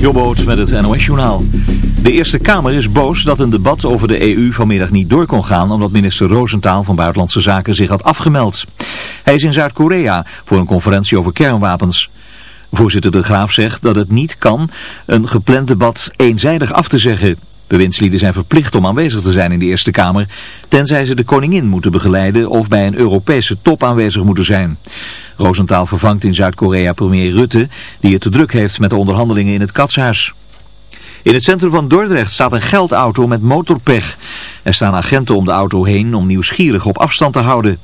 Jobboot met het NOS-journaal. De Eerste Kamer is boos dat een debat over de EU vanmiddag niet door kon gaan... omdat minister Roosentaal van Buitenlandse Zaken zich had afgemeld. Hij is in Zuid-Korea voor een conferentie over kernwapens. Voorzitter De Graaf zegt dat het niet kan een gepland debat eenzijdig af te zeggen... Bewindslieden zijn verplicht om aanwezig te zijn in de Eerste Kamer, tenzij ze de koningin moeten begeleiden of bij een Europese top aanwezig moeten zijn. Roosentaal vervangt in Zuid-Korea premier Rutte, die het te druk heeft met de onderhandelingen in het katshuis. In het centrum van Dordrecht staat een geldauto met motorpech. Er staan agenten om de auto heen om nieuwsgierig op afstand te houden.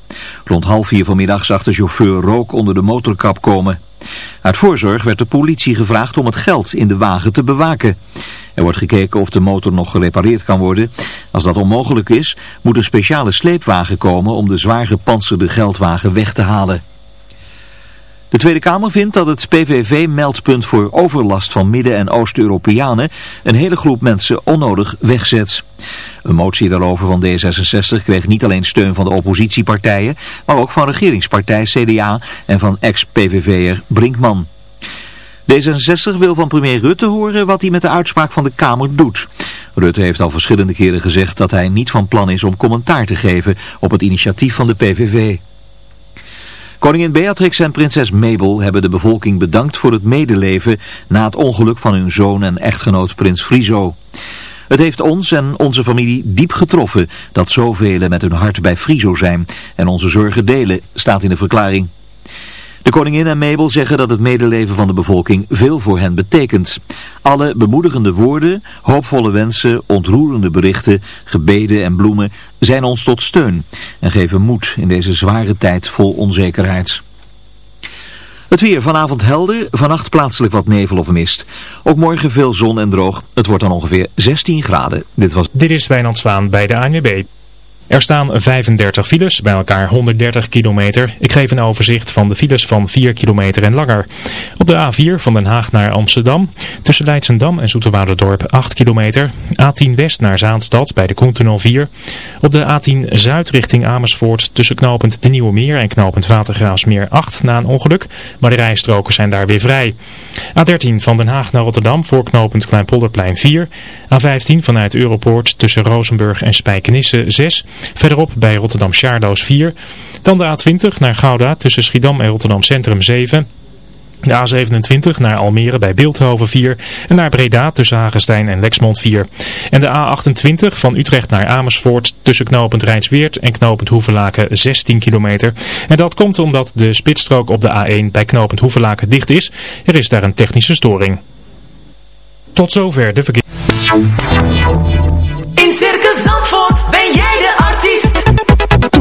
Rond half vier vanmiddag zag de chauffeur rook onder de motorkap komen. Uit voorzorg werd de politie gevraagd om het geld in de wagen te bewaken. Er wordt gekeken of de motor nog gerepareerd kan worden. Als dat onmogelijk is, moet een speciale sleepwagen komen om de zwaar gepantserde geldwagen weg te halen. De Tweede Kamer vindt dat het PVV-meldpunt voor overlast van Midden- en Oost-Europeanen een hele groep mensen onnodig wegzet. Een motie daarover van D66 kreeg niet alleen steun van de oppositiepartijen, maar ook van regeringspartij CDA en van ex-PVV'er Brinkman. D66 wil van premier Rutte horen wat hij met de uitspraak van de Kamer doet. Rutte heeft al verschillende keren gezegd dat hij niet van plan is om commentaar te geven op het initiatief van de PVV. Koningin Beatrix en prinses Mabel hebben de bevolking bedankt voor het medeleven na het ongeluk van hun zoon en echtgenoot prins Friso. Het heeft ons en onze familie diep getroffen dat zoveel met hun hart bij Friso zijn en onze zorgen delen, staat in de verklaring. De koningin en Mabel zeggen dat het medeleven van de bevolking veel voor hen betekent. Alle bemoedigende woorden, hoopvolle wensen, ontroerende berichten, gebeden en bloemen zijn ons tot steun en geven moed in deze zware tijd vol onzekerheid. Het weer vanavond helder, vannacht plaatselijk wat nevel of mist. Ook morgen veel zon en droog. Het wordt dan ongeveer 16 graden. Dit, was... Dit is Wijnand Zwaan bij de ANWB. Er staan 35 files, bij elkaar 130 kilometer. Ik geef een overzicht van de files van 4 kilometer en langer. Op de A4 van Den Haag naar Amsterdam, tussen Leidsendam en Zoeterwouderdorp 8 kilometer. A10 West naar Zaanstad bij de Koentunnel 4. Op de A10 Zuid richting Amersfoort tussen knooppunt De Nieuwe Meer en knooppunt Watergraafsmeer 8 na een ongeluk. Maar de rijstroken zijn daar weer vrij. A13 van Den Haag naar Rotterdam voor knooppunt Kleinpolderplein 4. A15 vanuit Europoort tussen Rozenburg en Spijkenisse 6. Verderop bij Rotterdam Charloes 4. Dan de A20 naar Gouda tussen Schiedam en Rotterdam Centrum 7. De A27 naar Almere bij Beeldhoven 4 en naar Breda tussen Hagestein en Lexmond 4. En de A28 van Utrecht naar Amersfoort tussen knooppunt Rijnsweert en knooppunt Hoevelaken 16 kilometer. En dat komt omdat de spitsstrook op de A1 bij knooppunt Hoevelaken dicht is. Er is daar een technische storing. Tot zover de verkeer.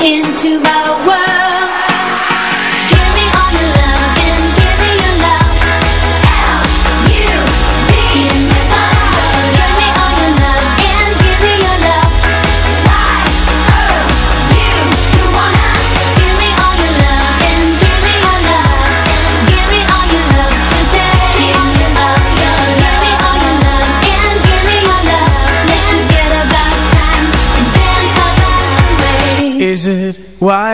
into my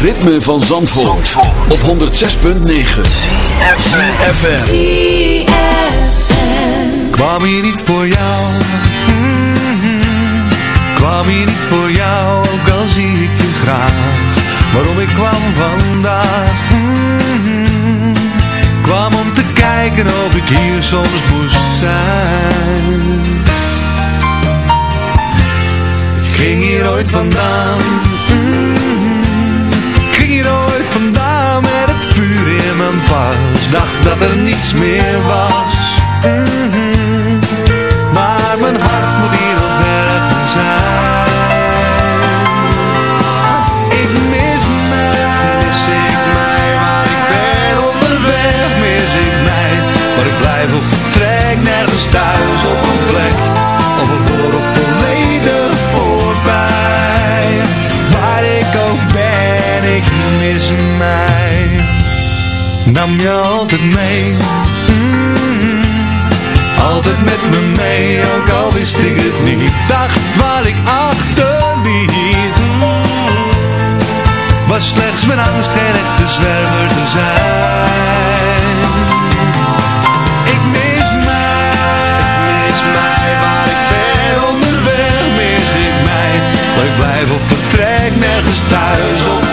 Ritme van Zandvoort, op 106.9 FM. Kwam hier niet voor jou mm-hmm. Kwam hier niet voor jou Ook al zie ik je graag Waarom ik kwam vandaag mm-hmm. Kwam om te kijken of ik hier soms moest zijn Ik ging hier ooit vandaan mm-hmm. Mijn pas. Dacht dat er niets meer was. Mm-hmm. Maar mijn hart moet hier nog ergens zijn. Ik mis mij, mis ik mij Waar ik ben onderweg, mis ik mij Waar ik blijf of vertrek, nergens thuis op een plek. Of een voor of volledig Nam je altijd mee? Altijd met me mee, ook al wist ik het niet. Dacht waar ik achterliet Was slechts mijn angst geen echte zwerver te zijn. Ik mis mij, ik mis mij. Waar ik ben onderweg mis ik mij. Ik blijf of vertrek, nergens thuis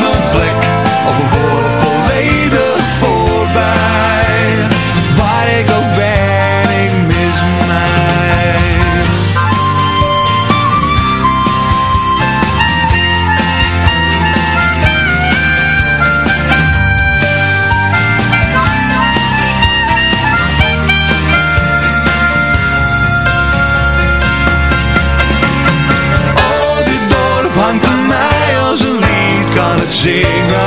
Zingen